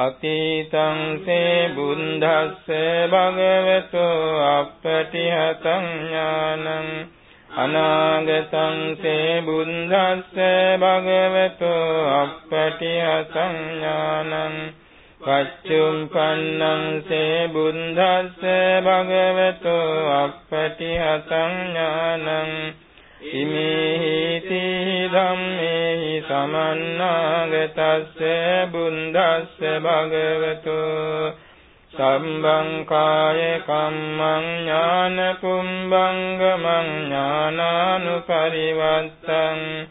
අතීතං සේ බුද්ධස්ස භගවතු අප්පටිහතං ඥානං අනාගතං සේ බුද්ධස්ස භගවතු අප්පටිහතං ඥානං පච්චුම්පන්නං සේ බුද්ධස්ස භගවතු අප්පටිහතං ඥානං සමන්නාගතස්ස බුද්දස්ස භගවතු සම්බං කාය කම්මං ඥාන කුම්භංගමං ඥානානුපරිවත්තං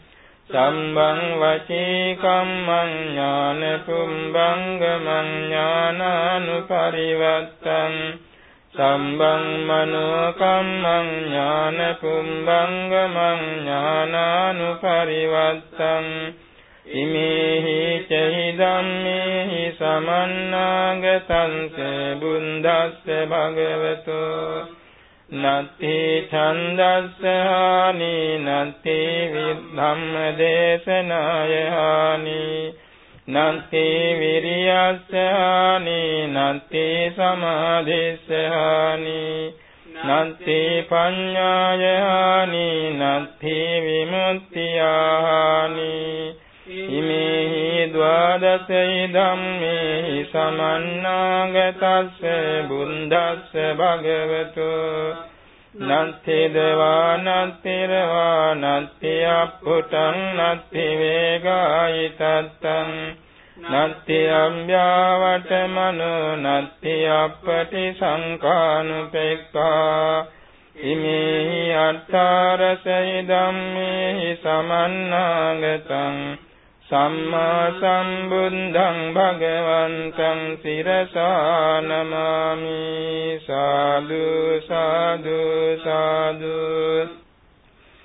සම්බං වචී කම්මං ඥාන කුම්භංගමං ඥානානුපරිවත්තං සම්බං මනෝ කම්මං ඥාන කුම්භංගමං ඥානානුපරිවත්තං ඉමේහි චහි ධම්මේහි සමන්නාගතං සේ බුද්දස්ස භගවතු නත්ති ඡන්දස්ස හානි නත්ති විධම්ම දේශනාය හානි නන්ති විරියස්ස හානි නන්ති සමාධිස්ස හානි නන්ති පඤ්ඤාය හානි නන්ති විමුක්තිය හානි ඉමේහි ද්වාදසයි ධම්මේහි සමන්නාගතස්ස බුද්දස්ස භගවතු නත්ති දේවා නත්ති රවා නත්ති අප්පුටං නත්ති වේගායි තත්තං නත්ති අම්භ්‍යාවට මනෝ නත්ති අප්පටි සංඛානුපෙක්ඛා. ඉමේහි අට්ඨාරසයි ධම්මේහි සමන්නාගතං. සම්මා සම්බුද්ධං භගවන්තං සිරසා නමාමි. සාදු සාදු සාදු.